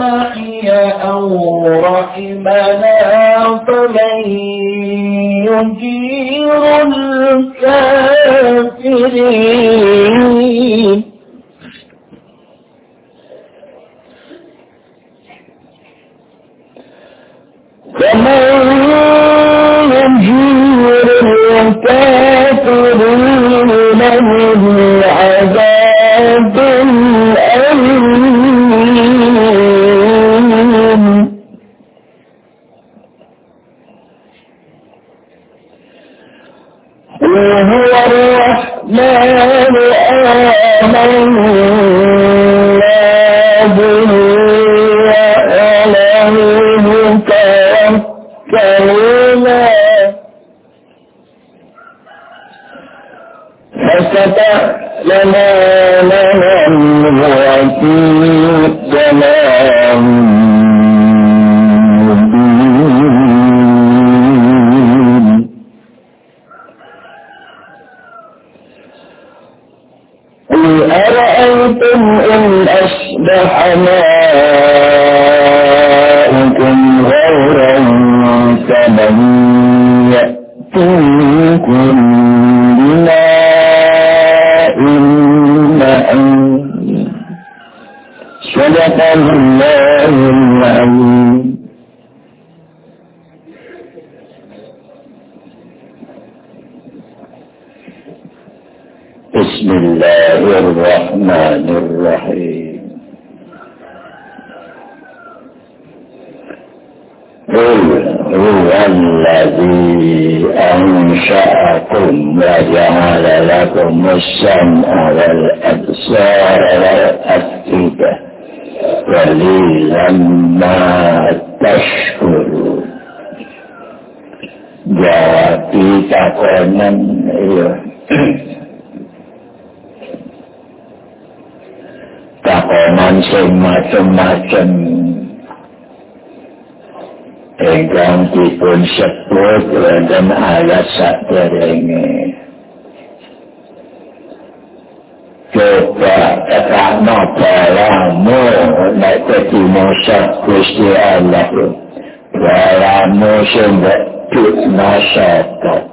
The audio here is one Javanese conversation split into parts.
معي أو رحمنا فمن يجير الكافرين. هو الذي أنشأكم وجعل لكم السمع والأبصار والأفئدة قليلا ما تشكرون Jadi takonan iya. takonan sing macam-macam ingkang dipun sebut wonten ayat saderenge coba tekakno balamu nek dadi musuh Gusti Allah balamu sing betutna sapa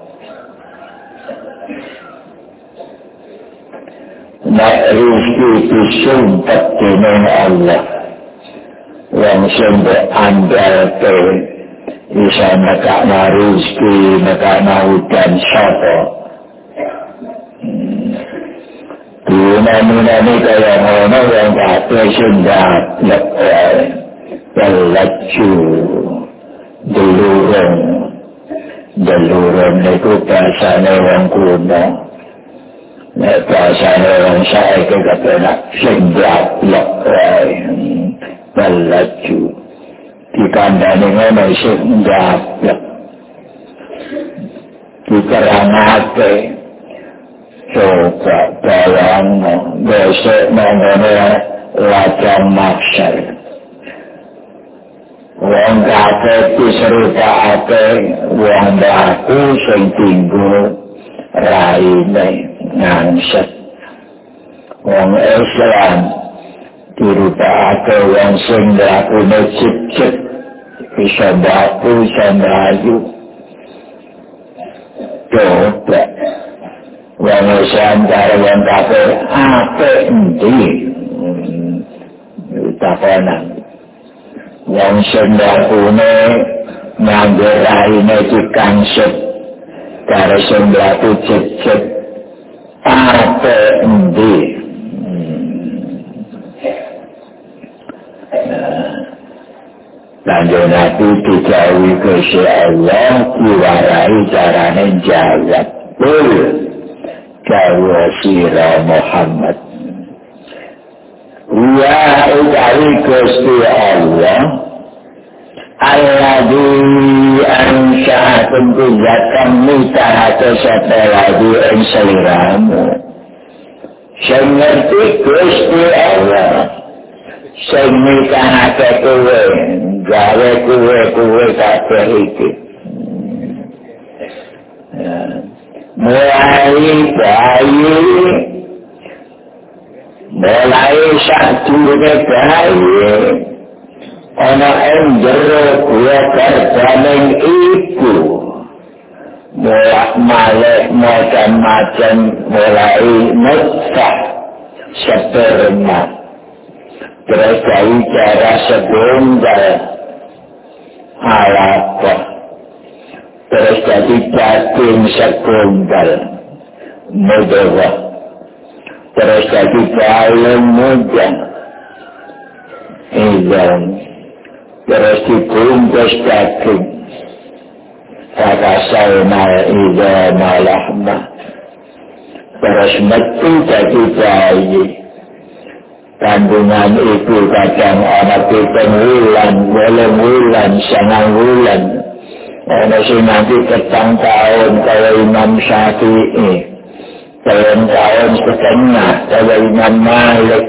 nek rezeki disumpet dening Allah. Yang sumber andal ke bisa nekakna rezeki nekakna hutan sapa Dina-dina kaya ngono yang kata sumber lekai Pelaju Delurung. Delurung itu bahasanya orang kuno. Nek bahasanya orang saya itu kata nak sumber lekai Pelaju Dikandani ngono sumber lekai Dikerangate coba bayang besok mengenai lajang maksar wong kafe diserupake wong baku sing tinggu raine ngangset. Wong Islam dirupake wong sing lakune cip-cip bisa baku bisa melayu. Coba wong Islam karo wong kafir apik endi? Takonan wong sing lakune nganggo raine dikangsut. Karo sing laku cecet apik endi Lanjut aku dijawi ke Allah, diwarai carane jawab. Boleh. kaya sira Muhammad. Ya utawi Gusti Allah Alladhi ansa'atum kuzatam mitahata sapa lagi ing seliramu. Sing ngerti Gusti Allah. Sing mitahata kowe, gawe kowe kowe kabeh iki. mulai bayi mulai satu bayi ana ing jero kuwi kerjaning iku mulai malek macam-macam mulai nutfah sperma dari cara sebunggal halapa terus jadi daging sebunggal mudah terus jadi dalam mudah izan terus dibungkus daging fakasayna izan malahma terus metu jadi bayi kandungan itu kadang anak pitung wulan, boleh wulan, senang wulan. Ada si nanti petang tahun kalau Imam Syafi'i, tahun tahun setengah kalau Imam Malik,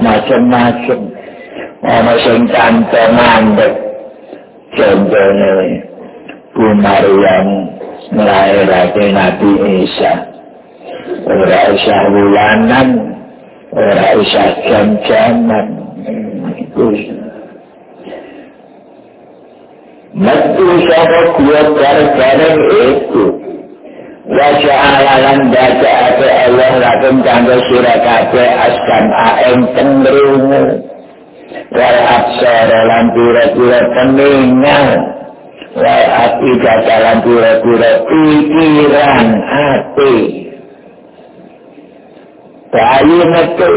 macam-macam. Ada si tante mandek, contohnya Bu Maryam melahirkan Nabi Isa. Isa wulanan, ora usah jam-jaman Metu sapa kuwa bareng itu. Wajah alalan baca ate Allah lakum kanggo sira kabeh askan aeng tengrungu wal absar lan pira-pira peningal wal ati lan pira-pira pikiran hati bayi metu.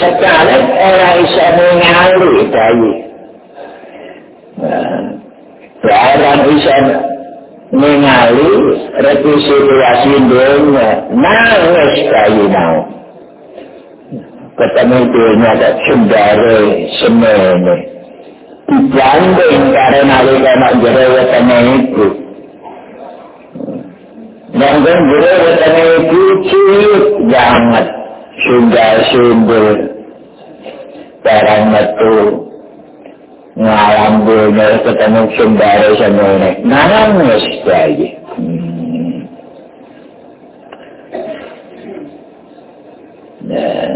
Sekarang orang bisa mengali bayi. Orang bisa mengali reti situasi dunia. Nangis bayi mau. Ketemu dunia tak sembari semene. Dibanding karena mereka nak jerawat itu Mungkin bertanya itu cilik banget. Sudah sumber. Barang itu. Ngalam dunia ketemu sumber sama ini. Nangis lagi. Hmm. Nah.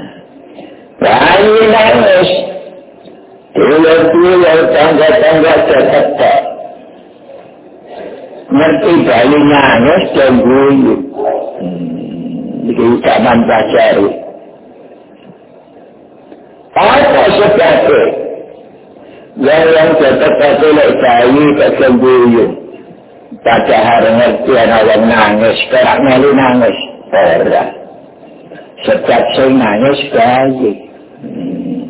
Bayi nangis. Tulah-tulah tangga-tangga tetap ngerti bayi nangis dan guyu. Hmm, ini zaman pacari. Apa sebabnya? Yang yang tetap-tetap oleh bayi dan guyu. Pada hari ngerti anak nangis, sekarang ngali nangis. Ora. Sebab saya nangis bayi. Hmm.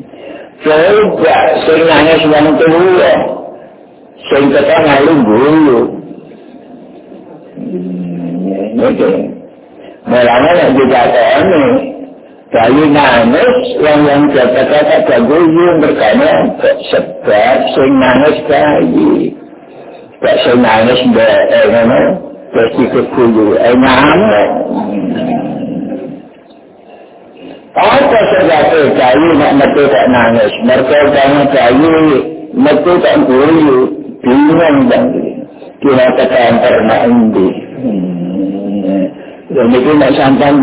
Coba saya nangis orang tua. Saya tetap. Itu. Mulanya yang dikatakan ini, bayi nangis yang yang kata-kata jaguyu berkata sebab sing nangis bayi. Tak sing nangis mbak, eh? Terus ikut kuyu, eh, nangis. Apa sebabnya bayi nak metu tak nangis? Mereka jangan bayi metu tak kuyu, bingung dan kata pernah ini. Dan itu nak sampai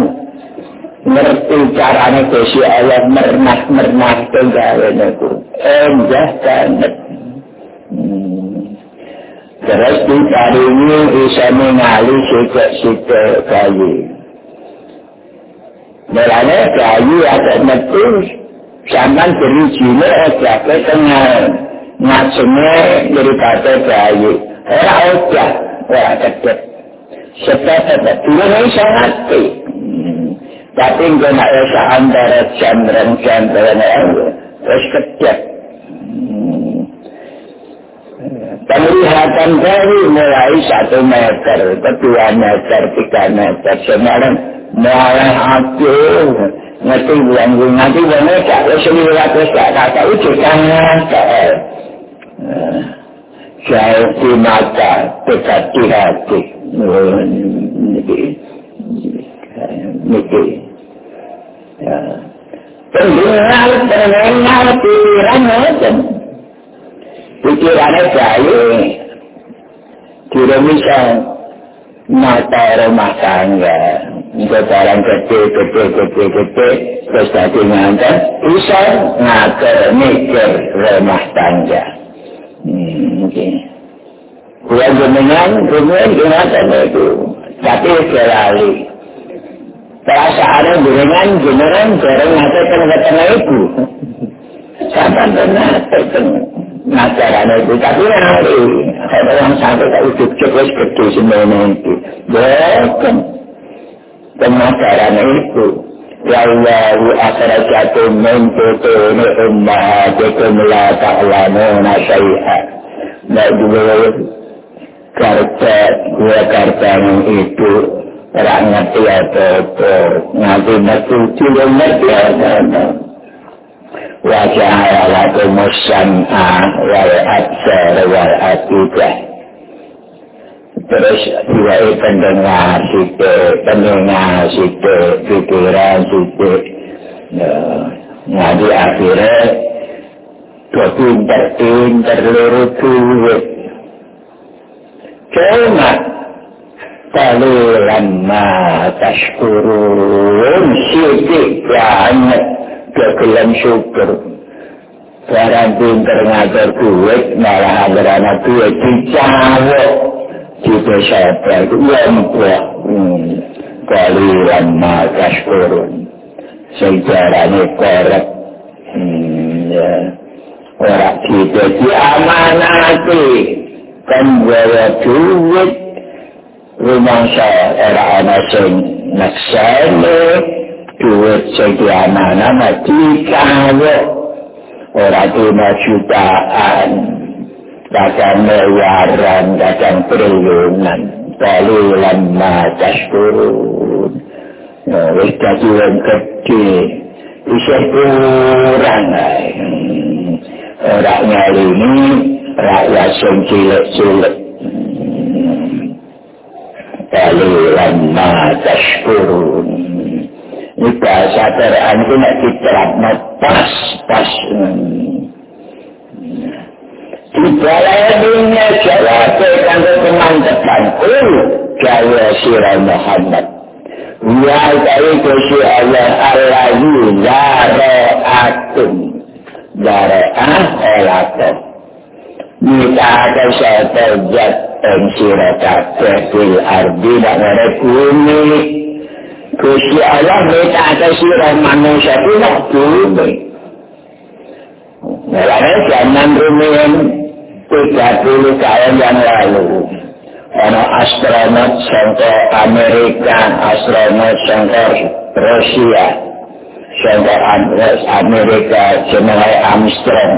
ngerti caranya Gusti Allah mernah-mernah penggawean itu. Enggak banget. Terus di kali ini bisa mengali sikap-sikap kayu. Mulanya kayu ada metu sampai beri jile aja ke tengah. Maksudnya daripada kayu. Orang aja. Orang kecil. Sebab-sebab dulu ini sangat Tapi enggak nak rasa antara jambran-jambran Terus kecil Penglihatan dari mulai satu meter, kedua meter, tiga meter, sekarang mulai akhir, ngerti bulan bulan nanti bulan tak ada sendiri ratus tak kata itu jangan Jauh di mata, dekat di hati. niki ya. Pendengar pendengar pikiran macam. Pikirannya jaya tidak bisa mata rumah tangga. Ini barang gede, gede, gede, gede, terus tadi ngantar, bisa ngatur mikir rumah tangga. Okay. Kue jenengan, jenengan jenengan itu, tapi selalu. Perasaannya jenengan, jenengan, jenengan ngatur tengah-tengah itu. Sampai pernah, ngajaran itu, tapi nanti, ada yang sampai tak ujuk cukup gede semuanya itu. Bukan. Pemasaran itu. Ya Allah, akhrajatum min tutuni ummahatikum la ta'lamuna syai'ah. Nah, juga dua karta yang itu, orang ngerti apa-apa, ngerti ngerti, tidak ngerti apa-apa. Wajah lakum sam'a wal absar wal afidah. Terus diwai pendengar situ, pendengar situ, pikiran situ. Nah, di akhirnya, kau pintar-pintar luru duit. Cuma, kalau lama tashkurun, sidik banyak. kegelan syukur. Barang pinter ngajar duit, malah agar anak duit dicawok. Kita sabar, lempok. Hmm. Kalilan makas kurun. Sejarahnya korek. Hmm. Orang kita diamanati. Kan bawa duit. Rumah saya, era anak sing naksane. duit sediana nama dikawo ora dina jutaan kadang miliaran kadang triliunan kalilan matas turun wis dadi wong gede. Bisa kurang ora nyali ini rakyat sing cilik-cilik. Kalilan matas turun Ini bahasa Quran itu nak diterap pas pas. Di dalam dunia dengan teman depan pun gaya sirah Muhammad. Ya itu si Allah Allah yudara atum. Dara ah elatum. Kita akan saya terjat sirah kakek fil ardi dan ada kuning. Gusti Allah minta ke sirah manusia nak bumi. Mulanya zaman rumian 30 tahun yang lalu. Ada astronot sangka Amerika, astronot sangka Rusia, sangka Amerika, jenai Armstrong.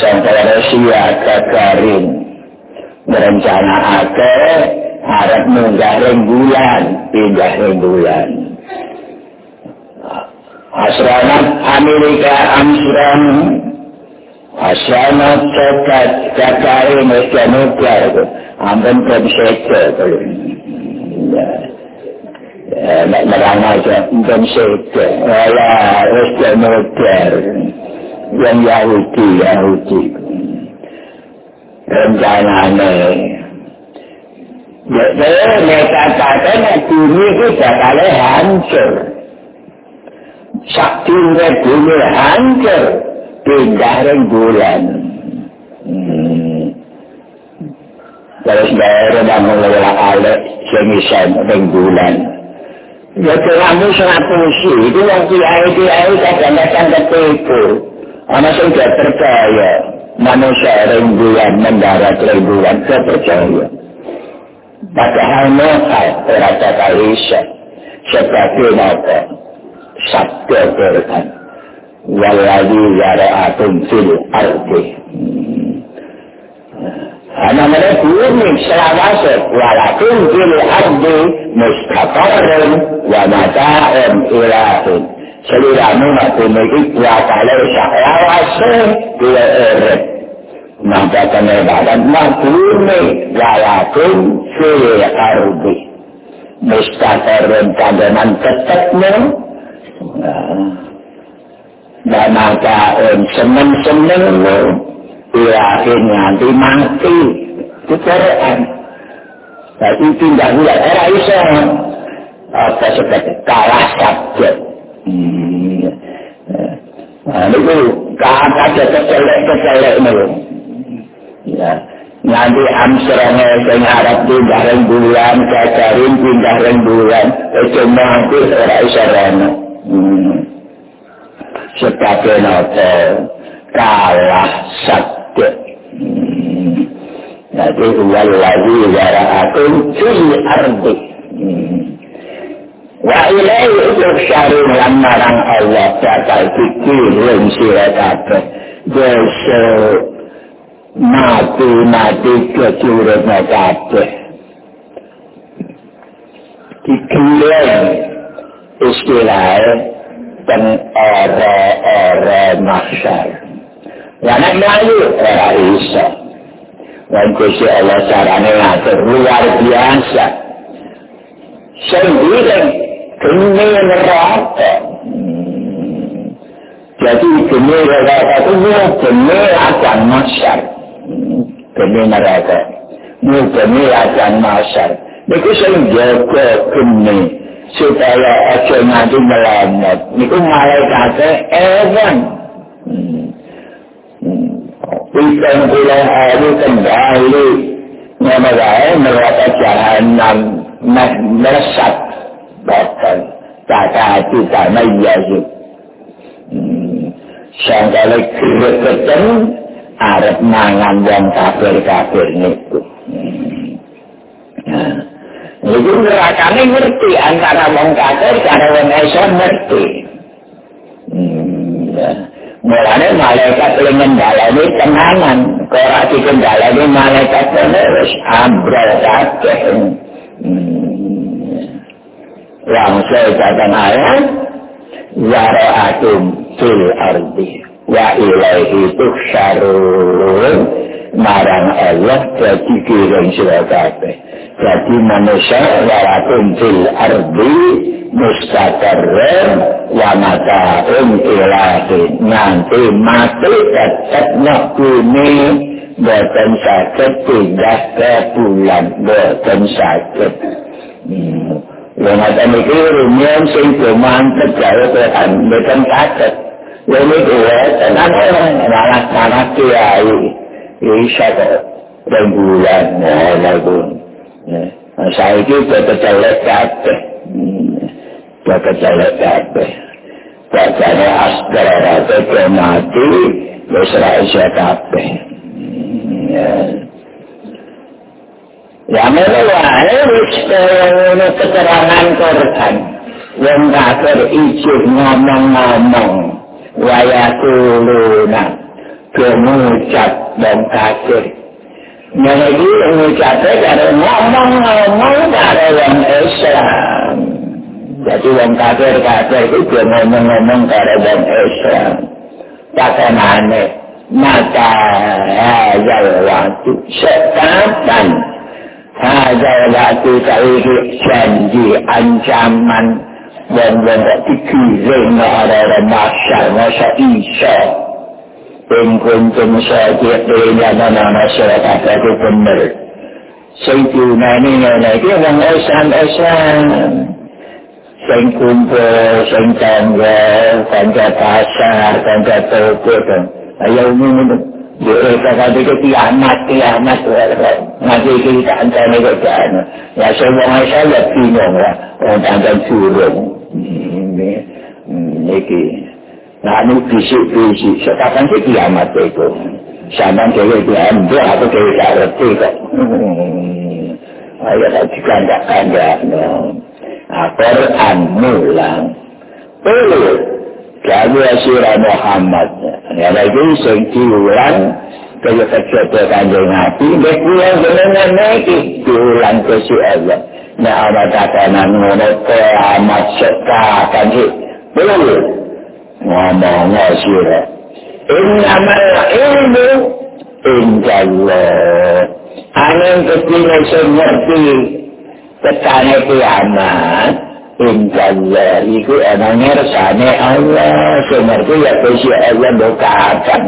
Sangka Rusia, Gagarin. Berencana akhir, harap munggah rembulan, pindah rembulan. Asranat Amerika Amsterdam, katakan bumi itu bakal hancur. Saktinya bumi hancur. Pindah. Hmm. Terus daerah dan mengelola alat semisan rembulan. Ya sangat fungsi. Itu yang kiai-kiai kadang-kadang ketipu. Anak saya tidak percaya. Manusia rembulan mendarat rembulan. Saya percaya. Padahal mohal terasa kalisya sebagai apa? Sabda Quran. Walladhi yara'atum fil ardi. Karena mereka bumi selawase walakin fil ardi mustaqarrun wa mata'un ilahun. Seliramu nak bumi itu wakalai selawase bila erit. maka kenebaran maklumi walaupun fil ardi mustaqarrun kadenan tetapnya dan maka um, semen-semenmu ilahin nanti mati itu Quran Tapi pindah bulan, era iso apa seperti kalah sabjek. Hmm. Nah, itu kalah aja kecelek-kecelek itu. Ya. Nanti amsrane sing arep pindah reng bulan, kacarin pindah reng bulan, itu mampu ora iso rene. Hmm. Sebagai nopo kalah. Hmm. Jadi wal ladzi zara'akum fil ardi. Wa ilaihi tuhsyarun lan marang Allah bakal dikirim sira kabeh. Dosa mati-mati kecurut kabeh. Dikirim istilahnya dan ora-ora mahsyar. Ya nek mlayu ora iso. Dan kusi Allah caranya ngatur luar biasa. Sendiri neraka. Hmm. Jadi geni neraka itu mau geni akan masyar. Hmm. Geni neraka. Mau akan masyar. Itu sering jaga geni. Supaya aja nanti melamat. Itu malaikatnya ewan. Hmm. Pikan pulang hari kembali Mengenai neraka jahanam Meresap Bahkan Kata hati karena Yazid hmm. Sangkali kira ketemu Arab mangan yang kafir-kafir itu hmm. Nah Itu neraka ini ngerti Antara orang kafir Karena orang Islam ngerti Hmm Ya Mulanya malaikat yang mendalami tenangan. Kalau dikendalami malaikat terus ambrol kabeh. Hmm. Langsung katakan ayat. Zara'atum fil ardi. Wa ilaihi tuhsyarun. Marang Allah jadi kirim sila kabeh. Jadi manusia walaupun fil ardi mustaqarran wa mata'un ilahi nanti mati tetap nak bumi. Buatan sakit pindah ke bulan buatan sakit hmm. yang ada mikir rumian sing mantep jauh Tuhan buatan sakit itu ya tenang orang malah malah kiai bisa kok rembulan nah lagu saya itu betul-betul kabeh Bapak celek kabeh. Bapaknya asgar rata ke mati, besra isya kabeh. Ya mana wae wis ono keterangan Quran. Yang kafir ijib ngomong-ngomong. Wayakuluna. Kemucat dan kafir. Yang ini mengucapnya karena ngomong-ngomong dari orang Islam. Jadi orang kafir kafir itu dia ngomong-ngomong kepada orang Islam. Kata mana? Maka hajal waktu. Sekapan hajal waktu kali janji ancaman dan dan dikirim orang-orang masyar masa Isa. In kuntum sadiqina mana masyarakat itu benar. Sayyidina ini ini orang Islam Islam. sing kumpul, sing tangga, tangga pasar, tangga toko, dan ayo ini, Ya, kata dia kiamat, kiamat, nanti kita antara ke sana. Ya, semua saya bingung lah, orang tangga turun. Ini, ini, nah ini bisik-bisik, sekarang sih kiamat itu. Sama cewek diambil, aku cewek karet itu. Ayo, tak dikandak-kandak, no. Quran mulang. Perlu Kamu Asyura Muhammad. Ya lagi sing diulang kaya kecete kanjeng Nabi, nek pulang jenengan niki diulang ke si Allah. Nek ana katanan ngono amat sekakan ngomong Asyura. Innamal ilmu indallah. Aneh kepingin sing ngerti Ketane kiamat Insyaallah Iku emangnya resane Allah Semerti ya besi Allah Bukakan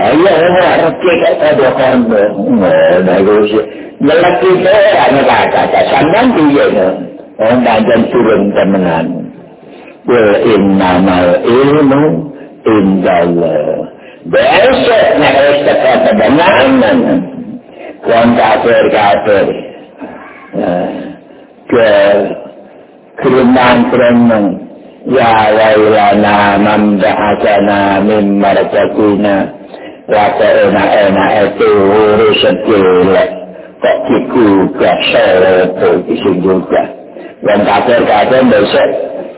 Ayo ora reti kok padha kono. Ngono iku sih. Nyelek iki ora ana kata sampean piye to? Wong dandan turun temenan. Wa innamal ilmu indallah. Besok nek wis tekan temenan. Wong kafir kafir. Ke kerenang-kerenang. Ya wailana man ba'atana min marjatina. rasa enak-enak itu urus sejelek kok digugah sopo isi juga yang kafir-kafir besok.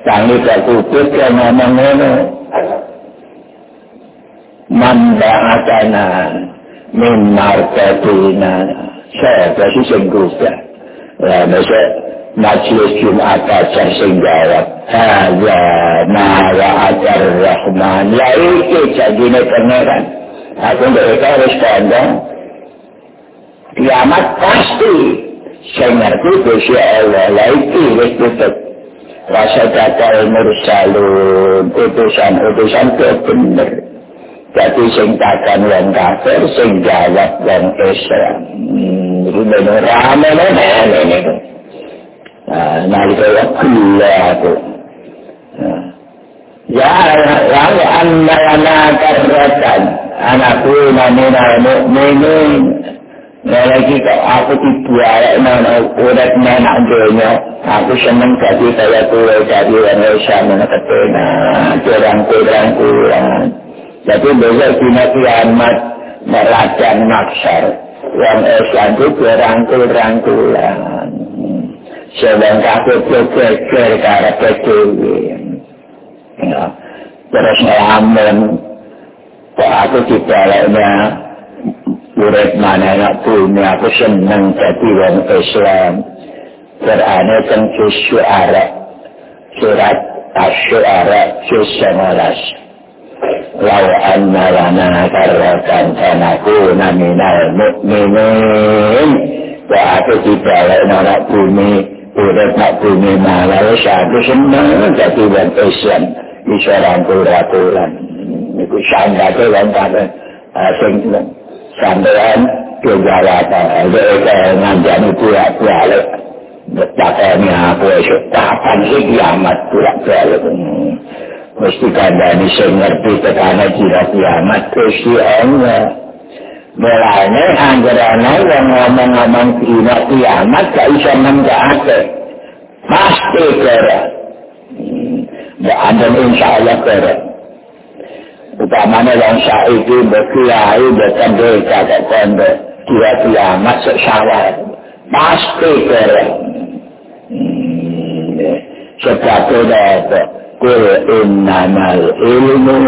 Kami gak kubur ke ngomong ini mandangakana min markatina sopo isi juga ya besok majlis Jumat ajar sing jawab. Haya nawa ajar rahman. Ya itu jadi ini pengeran. Aku mereka harus pandang kiamat pasti saya ngerti Gusti Allah lagi wis tutup rasa kata mursalun utusan-utusan ke bener jadi sing takkan wong kafir sing jawab wong Islam hmm, ini bener rame bener ini nah nalika waktu aku ya lalu anda yang karatan anakku namina mu'minin lagi aku dibuat mana urat mana dunia aku seneng jadi saya tua jadi orang mana ketena kurang kurang kurang jadi besok kena kiamat merajan maksar yang Islam itu kurang kurang kurang sebab aku berpikir karena kecil terus ngelamun. Kok aku dibaleknya urip mana nak bumi aku seneng jadi orang Islam. Berane kan syuara. Surat asyuara syusengalas lau anna lana karrakan kanaku naminal mu'minin. Kok aku dibaleknya nak bumi urip nak bumi malah aku seneng jadi orang Islam. Bisa rangkul-rangkulan niku sanggate wong kare sing sampean kejawata ada ngandani kuat balik betapani aku esok kapan sih kiamat kuat balik mesti kandani sing ngerti tekana jira kiamat Gusti Allah Mulanya anggarana yang ngomong-ngomong kira kiamat gak bisa menggake. Pasti kira. Ya, anda insya Allah kira. Utamanya yang saiki berkiai berkendeka kok kondo dia kiamat sesawar pasti keren sebab itu apa? Kul innamal ilmu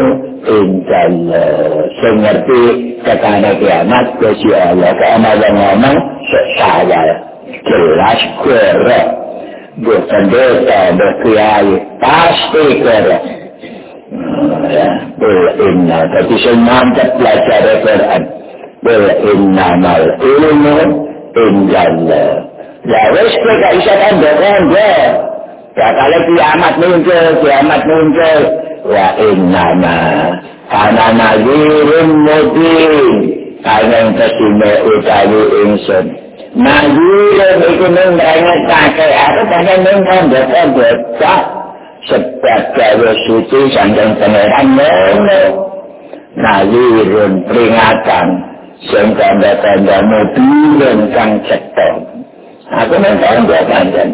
intallah saya ngerti ketana kiamat kesi Allah. Karena yang ngomong sesawar jelas keren berkendeka berkiai pasti keren Inna. Tapi saya mantap belajar Al-Quran. Bil inna mal ilmu indallah. Ya wis kowe gak bisa kandha-kandha. Ya kalau kiamat muncul, kiamat muncul. Wa inna ma ana nazirun mubin. Ana yang kesime utawi insun. Nazirun itu nengkanya kakek. Aku pengen nengkanya sebab gawe suci sandang pangeran ngono nazirun peringatan sing tanda-tanda mobil kang cetok aku nang tanda panjen.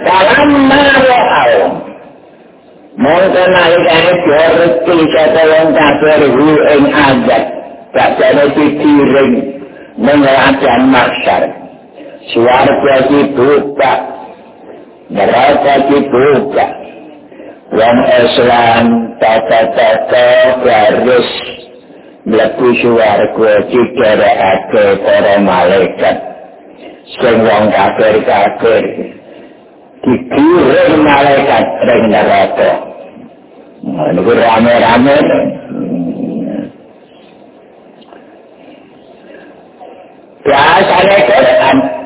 Dalam marahal mongko nalikane dioreti sapa wong kafir hu ing adat gak jane dikiring mengelatihan masyarakat Suarga dibuka, neraka dibuka. Wong Islam tata-tata garis mlebu suarga digerakake para malaikat. Sing wong kafir-kafir dikirim malaikat ring neraka. Ini rame-rame. Biasanya Quran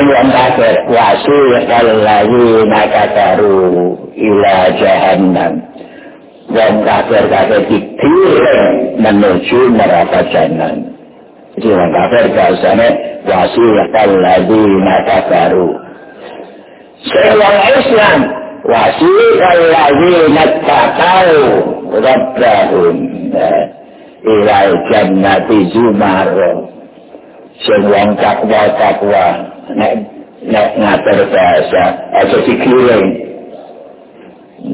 kafir wasi kallahi nakataru ila jahannam wong kafir kafir dikirim menuju neraka jahanam jadi wong kafir bahasanya wasi kallahi nakataru sing wong islam wasi kallahi nakataru rabbahum ila jannati zumaro sing wong takwa ngatur bahasa. Aja dikirim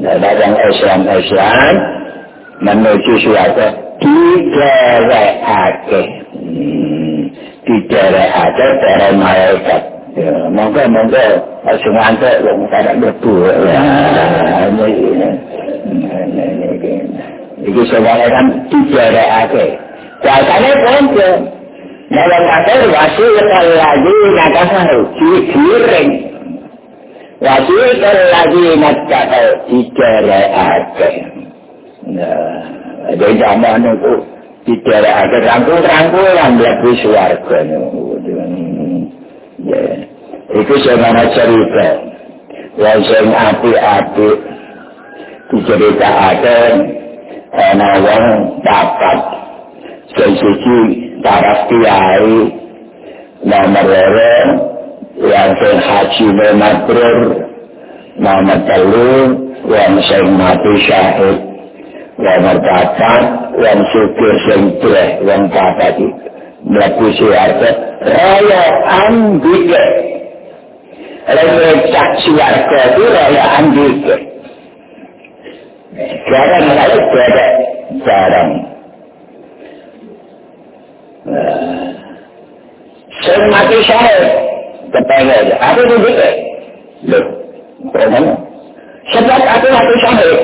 dalam Islam Islam menuju suatu diderekake. Hmm. diderekake dari malaikat. Monggo monggo. Langsung ngantuk wong kada mlebu. Ya iki sebagai kan diderekake. Rasanya pun dalam kafir wasiqal ladina kafaru digiring wasiqal ladina kafaru digerakake nah ada zaman itu digerakake rangkul-rangkulan mlebu swarga ya. Itu semana cerita. Yang sing api-api diceritakan ana wong dapat sing suci taraf kiai nomor loro yang sing haji mabrur nomor telu yang sing mati syahid nomor papat yang syukur sing treh yang papat itu mlebu suwarga raya ambike raya cak suwarga itu raya ambike jarang raya jarang jarang Sing mati syahid. Kepengen aja. Apa itu juga? Loh. Bagaimana? Sebab aku mati syahid.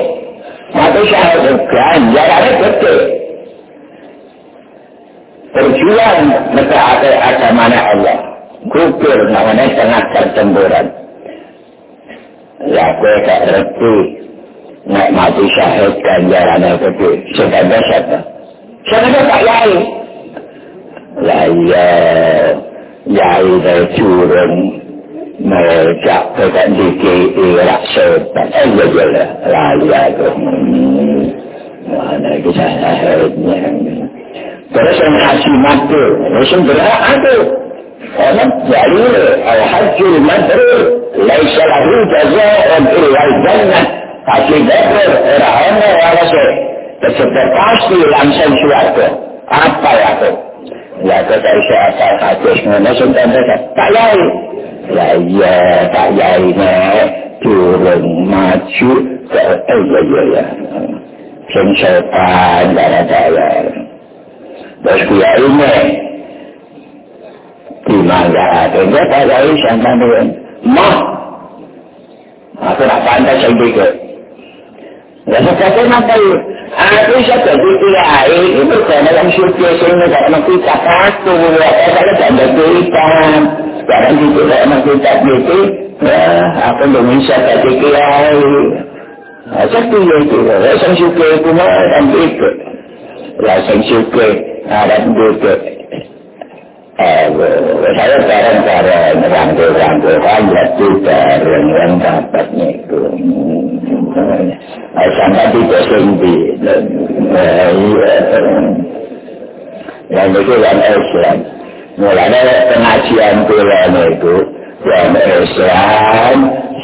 Mati syahid itu ganjarannya gede. Berjuang mentaati agama Allah. Gugur namanya tengah pertempuran. Ya, gue gak ngerti. Nek mati syahid ganjarannya gede. Sebabnya siapa? Sebabnya tak yakin. Là dạy về chùa rừng mà chặt cái cảnh đi kỳ y lạc sơ tại ấy giờ giờ là là là cái này cái này là hơi nhẹ Terus yang haji mabrur, musim berhak itu. Karena jadi al-hajjul mabrur, laisa lahu jaza'un illa al-jannah. Haji mabrur, rahana walase. Tersebut pasti langsung suatu. Apa ya itu? Ya kata isa asal hadis ngono sing tak yai. Ya iya tak yai ne turun maju ke eh ya ya ya. Sing setan darah daya. Terus kiai ne di mana ada dia tak yai sampai dengan mah. Aku nak pandai Ya sekarang apa Aku bisa jadi kiai itu karena yang syukur sehingga gak enak kita. Satu, ya kalau gak ada keitan, sekarang juga gak enak kita gitu, ya aku belum bisa jadi kiai. Saya tuh ya itu, ya yang syukur itu mah dan itu, ya yang syukur ada gitu. Eh, saya bareng-bareng rangkul-rangkul kan jadi bareng yang dapatnya itu. Sampai tidak sendiri. Yang itu yang Islam. Mulanya pengajian bulan itu yang Islam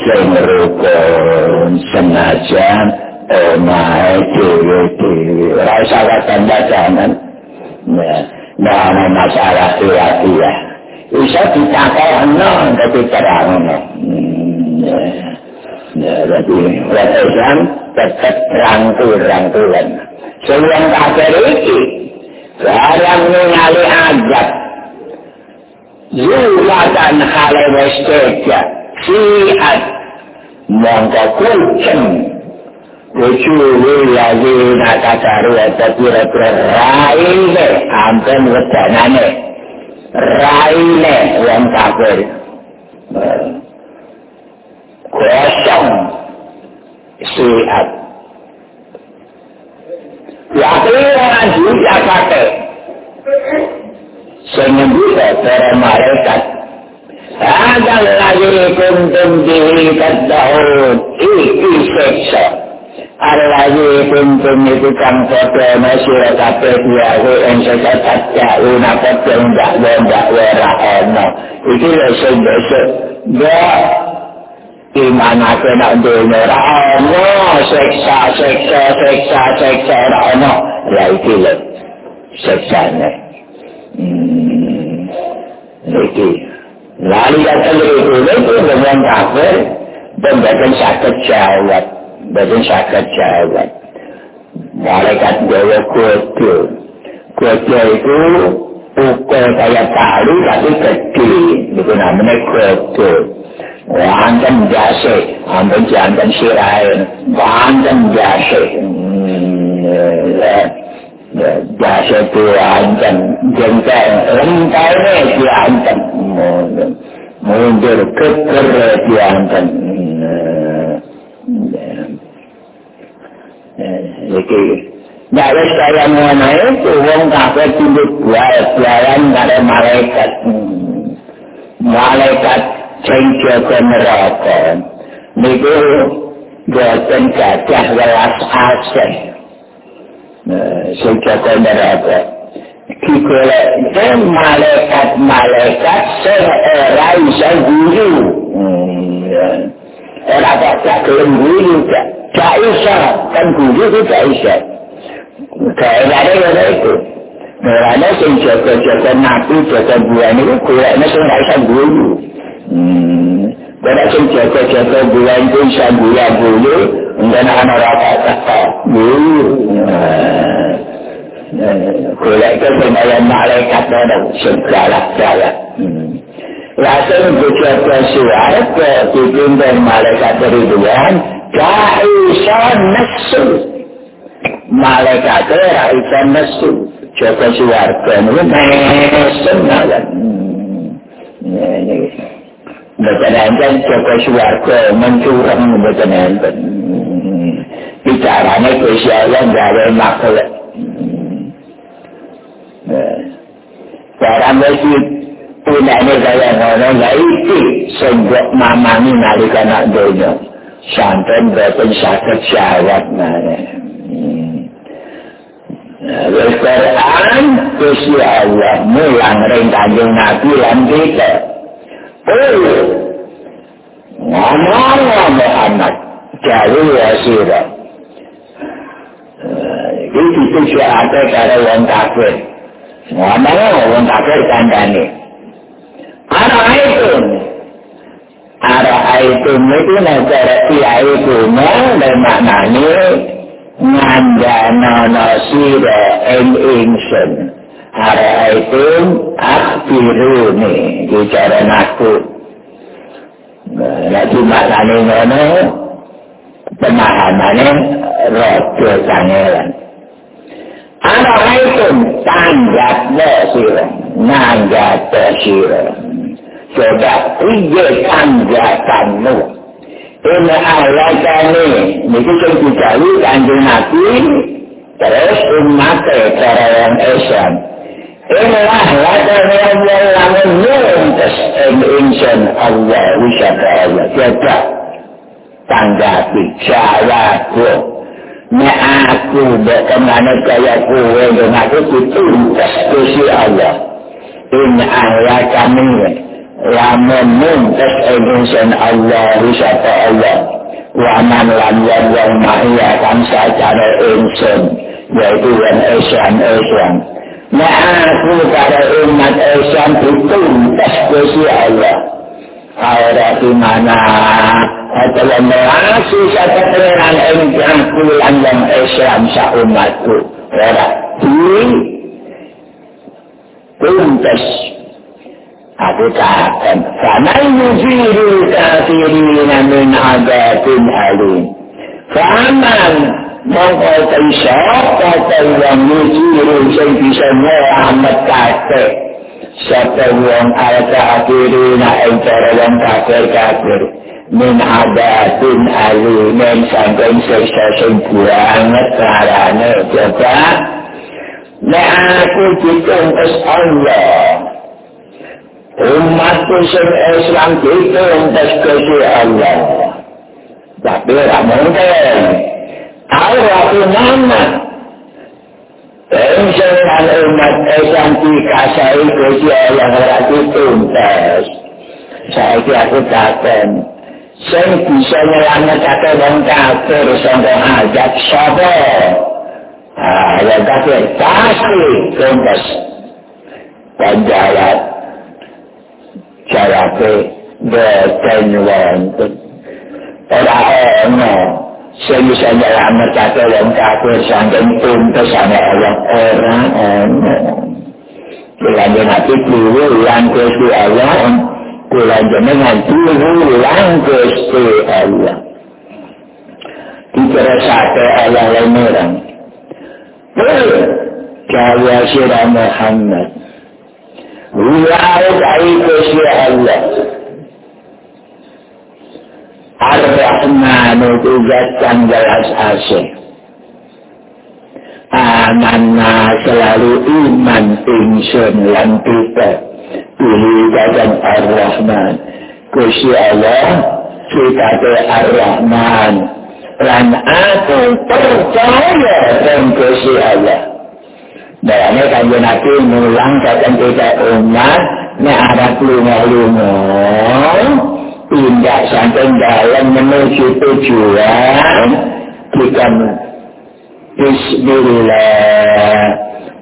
sing rukun senajan omai dewi dewi rasa kata jangan nah masalah kira-kira bisa dipakai no tapi terang no Ya, jadi Islam tetap rangkul-rangkulan. Sebelum kafir ini, barang ningali azab. Zulatan halai wastega, sihat, mongko kucing. Kuculi lagi nak kacaru atau kira-kira raine, ampun wedanane. Raine, orang kafir. kosong sihat. Waktu orang juga pakai. Sehingga bisa para malaikat Ada lagi kuntum diri kadahun. Iki seksa. Ada lagi kuntum itu kang foto masih kape diawe yang seketat jauh napot yang tak wendak werah ono. Iki leseng besok. Gak Gimana kena dunia ono seksa seksa seksa seksa ono. Ya iki lho. Seksanya. Hmm. Iki. Lali kata itu itu dengan kafir dan bahkan pukul kayak tali tapi gede, itu namanya kudu. Wanten jase, ampun jantan sirain, wanten jase. Hmm, jasa tuankan jengkang rentainya tuankan mundur. Keker tuankan jadi Nah, saya mengenai itu, orang kafir tunduk buaya, buayan ada malaikat. Malaikat cenjaga neraka. Itu buatan gajah welas asih. sing jaga neraka iki golek malaikat-malaikat sing ora iso guru ora tak gelem guru gak iso kan guru itu gak iso gak ada yang itu Merana sing jaga-jaga nabi, jaga bulan itu kuleknya sing gak bisa guru. Mereka sing jaga-jaga bulan itu bisa bulan dulu, dan anak rata kata guru golek ke pemayan malaikat ada segala galak langsung berjaga suarga dipimpin malaikat ribuan kaisan nesu. Malaikat kaisan nesu. Jaga suarga ini nesu malam Bukan enten jaga suarga mencurang bukan enten. Bicaranya Allah nggak ada makhluk. Barang lagi punya ini kaya ngono nggak itu sembok mamani nalika nak dunia. Sampai betul sakit syahwat mana. Al-Quran Gusti Allah mulang ring kanjeng Nabi lan kita. Oh, ngomong Muhammad, jauh ya sirah. Iki ditujuake karo wong kafir. Ngomong wong kafir kandhane. Ara itu. Ara itu itu negara kiai itu mau maknane ngandana nasira en ingsun. Ara itu akhiru ni bicara aku. Lagi maknane ngono pemahamannya rodo sangelan. Itu tanggap siro, nanggap siro. Coba iya tanggapanmu. Ini alatane, ini yang dicari kanjeng Nabi, terus umatnya cara yang Islam. Inilah latane yang lamun nyuntas insan Allah, wisata Allah. Coba tanggapi, jawab Nek aku bagaimana kaya kue dan aku dituntas kusi Allah. Ini ayat kami. Lamun muntas insan Allah wisata Allah. Waman lam yang yang ma'iyah kan secara insan. Yaitu yang Islam Islam. Nek aku pada umat Islam dituntas kusi Allah. Ayat di mana atau melasi satu peran yang pulang yang Islam sa umatku. Ora, ini tuntas. Aku takkan. Karena yujiru kafirina min adatin alim. Fahaman mongko taisya kata yang yujiru sing bisa Muhammad kate. Sapa wong al-kafirina antara wong kafir-kafir. min adatin alimin saking siksa sing banget carane coba nek aku ditungkus Allah umat sing Islam itu untuk Allah. Tapi ora mungkin. Tahu aku nama. Sing kan umat Islam dikasai Gusti Allah ora dituntas. Saya aku katakan, sing bisa nyelametake wong kafir sangka ajak sapa? Ah, yang kafir pasti tuntas. Panjawab jawabe boten wonten ora ana sing bisa nyelametake wong kafir saking puntesane Allah ora ana kula jenenge kuwi lan kuwi Allah kula jenenge kuwi lan kuwi Allah Dikira sate Allah yang merang. Kaya sirah Muhammad. Si Allah Ar-Rahman itu zat yang jelas asih Amanah selalu iman insun yang kita. Pilih dan Ar-Rahman. Kusi Allah kita ke Ar-Rahman. Dan aku percaya dengan kusi Allah Bayangnya kanji Nabi mulang kata kita umat Ini ada lunga-lunga Pindah sampai dalam menuju tujuan. Kita Bismillah.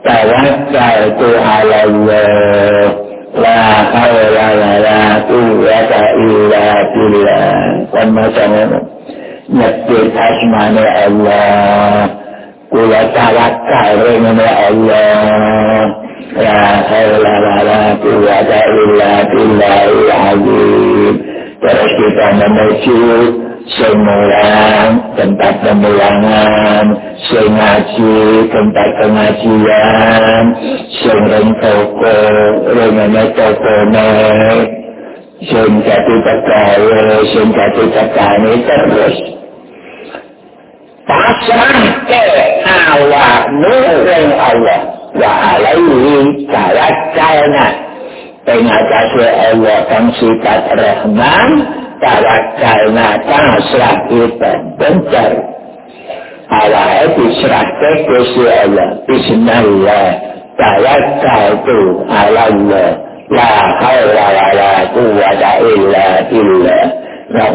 Tawakkal tu Allah. La hawla wa la quwwata illa billah. Kan macam Nyebut asmane Allah kula tawakkal ning Allah la haula wala quwwata illa billahil azim terus kita menuju semula tempat pemulangan sing ngaji tempat pengajian sing ring toko ring ana toko sing jatuh terkaya sing terkaya terus pasrah ke awakmu ring Allah. Wa alaihi tawakkalna pengatasi Allah kan sifat rahman tawakkalna pasrah kita bentar Allah itu serah ke kusi Allah. Bismillah. Tawakkaltu ala Allah. La hawla wa quwwata illa billah. Nah,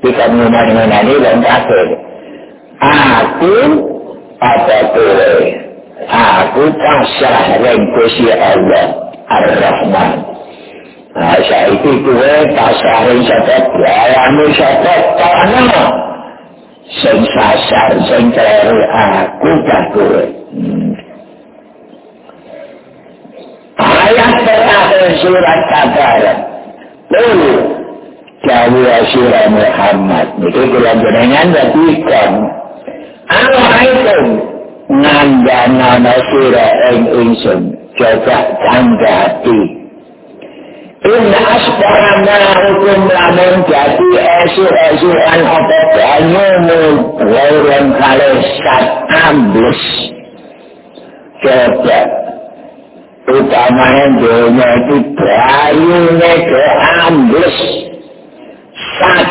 Jika mengenai dan kafir. Aku apa boleh? Aku pasrah rengkusi Allah Ar-Rahman. Nah, saya itu kue pasrah reng syabat Bayangmu syabat tanah. Sing sasar, sing keliru aku tak kue. Ayat terakhir surat kabar. Lalu, Jawa Asyura Muhammad. Itu kula jenengan dadi kon. Alaikum ngandana nasira ing ingsun. Coba tanggati. In asbarana hukum lamun jadi esu-esuan apa banyumu Wawang kalesat ambles Coba Utamanya dunia itu bayunya ke ambles sat.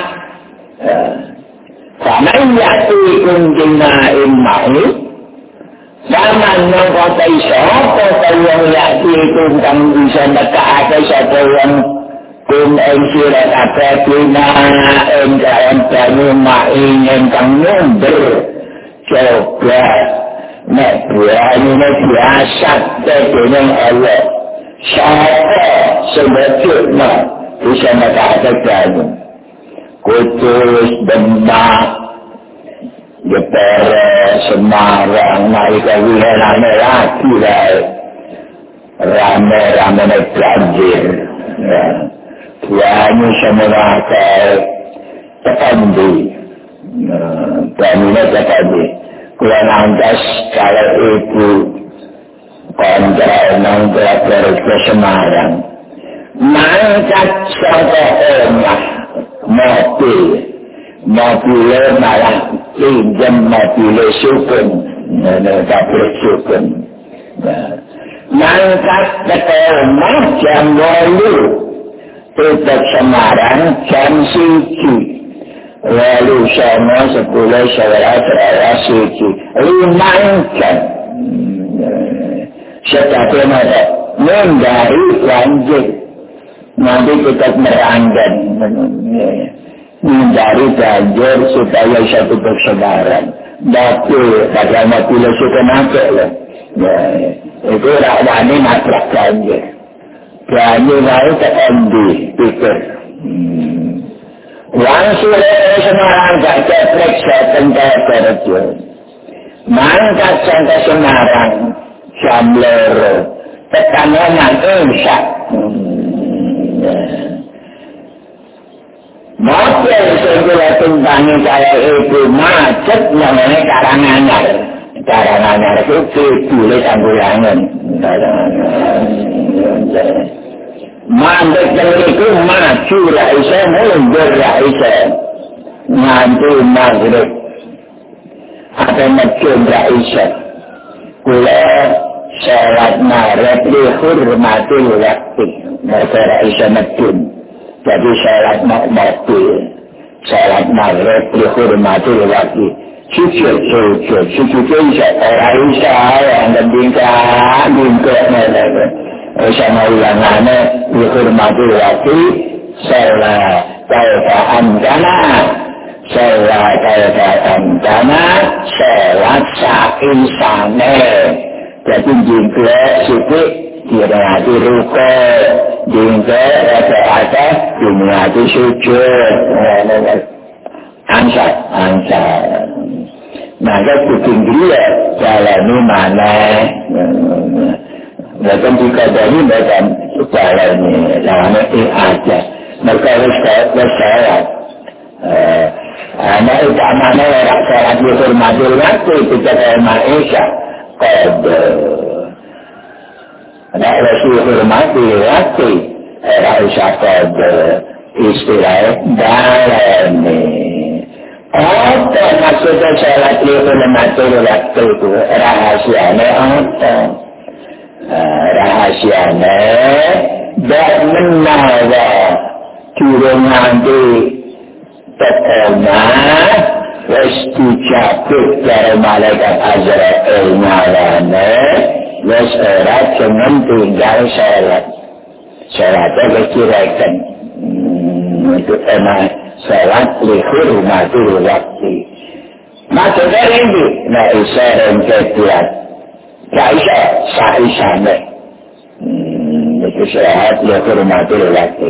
Sama yati kunjina imahi. Zaman yang kata isopo kayang yati kunjang bisa nekake sopo yang kun ing sira kabeh dina ing dalam banyu mai ingkang nyumber coba nek banyu nek biasa dening Allah sapa sing bisa nekake banyu Kudus, Demak, Jepere, Semarang, naik ke wilayah lagi lah. rame-rame banjir ya banyu semua ke tekandi banyu tekandi kurang antas kalau ibu kontrol nang belajar ke Semarang mangkat sampai omah mobil mobilnya malah pinjam mobilnya sukun. Nah, tapi sukun. Mangkat ke rumah jam lalu tutup Semarang jam suci lalu sama sepuluh sebelas raya suci jam. Setelah itu menghindari banjir nanti kita meranggan menghindari banjir supaya bisa tutup Semarang tapi bagaimana pilih suka nanti loh itu rakyatnya matrak banjir. Banjir lalu ke MD, pikir. Hmm. Langsung dari Semarang gak ceplek setentak kerja. Mangkat sampai Semarang, jam loro. Tekanan insya. Mobil sekolah tumpangi saya itu macet namanya karanganar. karangan itu ditulis tanggulangan mandek yang itu maju raisa mundur raisa ngantu maghrib. Apa macam raisa kula sholat maghrib li hurmatil waktu motor iso medun. Jadi sholat mak mobil, sholat maghrib dihormati lagi. Cucur, cucur, cucur, cucur, iso. Orang iso, yang penting kan, bingkak, nanti. Iso maulang dihormati lagi, sholat taufa'an kana, sholat taufa'an kana, sholat sakin sana. Jadi bingkak, cucur, dirahati rupa, jingga, rasa rasa, dunia itu sujud. Angsa, angsa. Maka kucing dia jalan ini mana? Bukan jika dari macam jalan ini, jalan ini aja. Maka harus bersyarat. Eh, anak itu mana yang rasa rasa hormatul waktu itu jatuh sama Esa. Anak rasul rumah di waktu Raisa kode istilah dalam ini Apa maksudnya sholat itu mengatur waktu itu? Rahasianya apa? Uh, rahasianya dan menawa turun nanti pokoknya wis dicabut dari malaikat Azrael wis ora cuman tinggal sholat sholatnya wis direken hmm, itu enak salat li hurmatil waktu. Maksudnya ini, nah isa yang ketiak. Nah isa, sah isa ne. Hmm, itu salat li hurmatil waktu.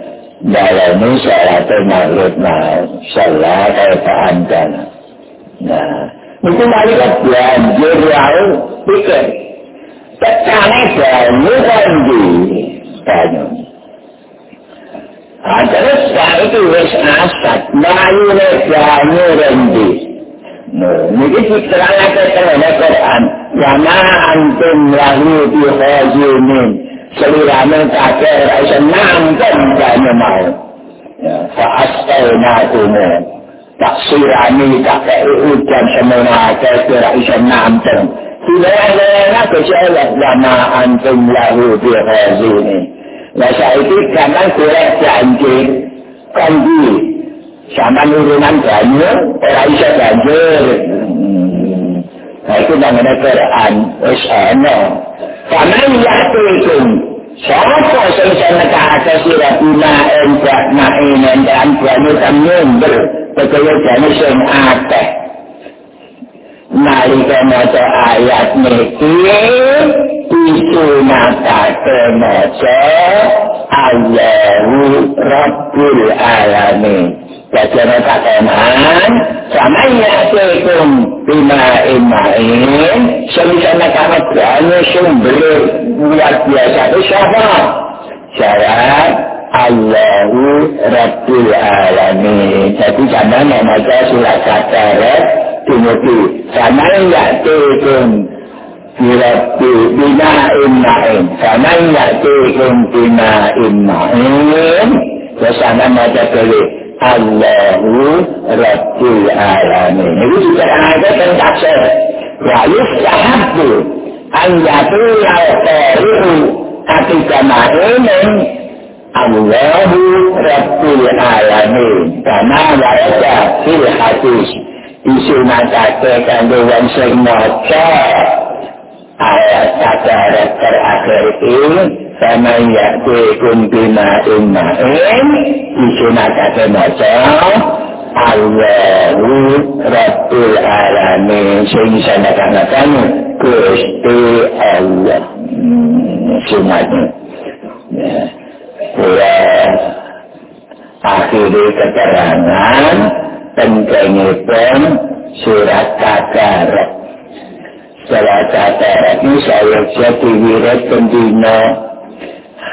kalau mati lagi nak jere mati. Kukin dia mereka baru isa terus salat isa tenggeria berkenan salat ya kalau mati lagi berkenan salat ini terus dalam ini salat maghrib nah salat kaya Nah, Mungkin lagi kan banjir lalu pikir. Tekane banyu banyu. Banyu. Ah, terus saat itu wis asat. Melayu le banyu rendi. Ini diterangkan dalam Al-Quran. Wama antum lahu bi khazinin. Selirame kakek raisa nangkan banyu mau. Fa'astaunakumu. tak sirani tak kayak hujan semena kayak kira isa nampung tidak ada yang kecuali lama antum lahu di hazi ini. Nah saya itu kadang kurang janji kanji sama nurunan banyu ora iso banjir. Nah, itu namanya Quran. Wis ana Karena yakin Siapa yang saya nak atas sirah bina enjak main dan banyu kan nyumber Betul jane sing akeh Nalika maca ayat niki disunatake maca Allahu Rabbul Alamin Bacaan kataman sama ya'tikum bima imain. Semisal kamu berani sumber luar biasa. Itu siapa? Syarat Allahu Rabbul Alamin. Jadi sama membaca surat katarat Timothy sama ya'tikum Birabbi bima imain. Sama ya'tikum bima imain. Bersama maca boleh Allahu Rabbul Alamin. Ini juga ada yang tafsir. Wa yustahabbu an yatula al-qari'u ketika ma'inin Allahu Rabbul Alamin. Karena warga fil hadis kanggo wong sing maca ayat kata terakhir ini sama yakti kumpina imma'in disunatake maca Allahu Rabbul Alamin sing sana kana kamu Gusti Allah. Sunatnya ya. Kira akhiri keterangan pentingipun surat katarat surat katarat ini saya jadi wirat pendina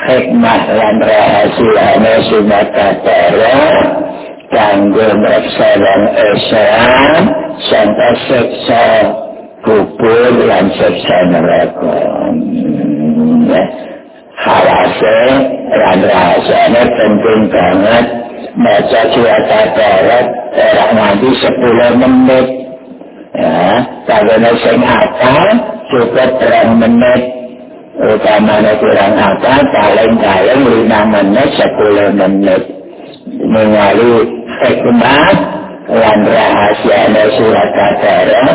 hikmah lan rahasiane sunat katara kanggo mreksalan Islam sampai seksa kubur lan seksa neraka. Halase lan rahasiane penting banget. Baca surat katara orang nanti 10 menit kalau sing apa cukup terang menit. Utamanya kurang apa paling-paling lima menit sepuluh menit. Mengalami hikmah dan rahasia surat katara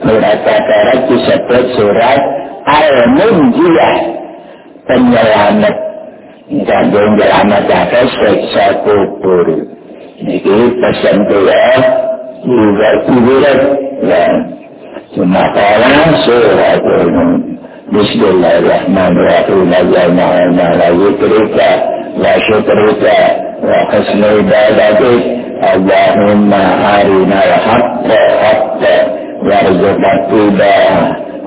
surat katara disebut surat al-munjiyah. Penyelamat. Dan penyelamat ada seksa kubur. Ini pesan kula juga kuburan ya cuma kalau surat al بسم الله الرحمن الرحيم اللهم انا على ذكرك وشكرك وحسن عبادتك اللهم ارنا الحق حقا وارزقنا اتباعه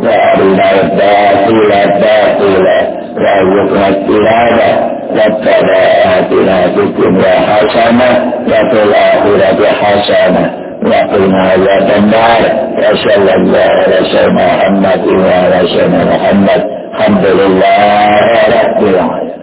وارنا الباطل باطلا وارزقنا اتباعه ربنا اتنا في الدنيا حسنه وفي الاخره حسنه وقنا عذاب النار وصلى الله على سيدنا محمد وعلى سيدنا محمد الحمد لله رب العالمين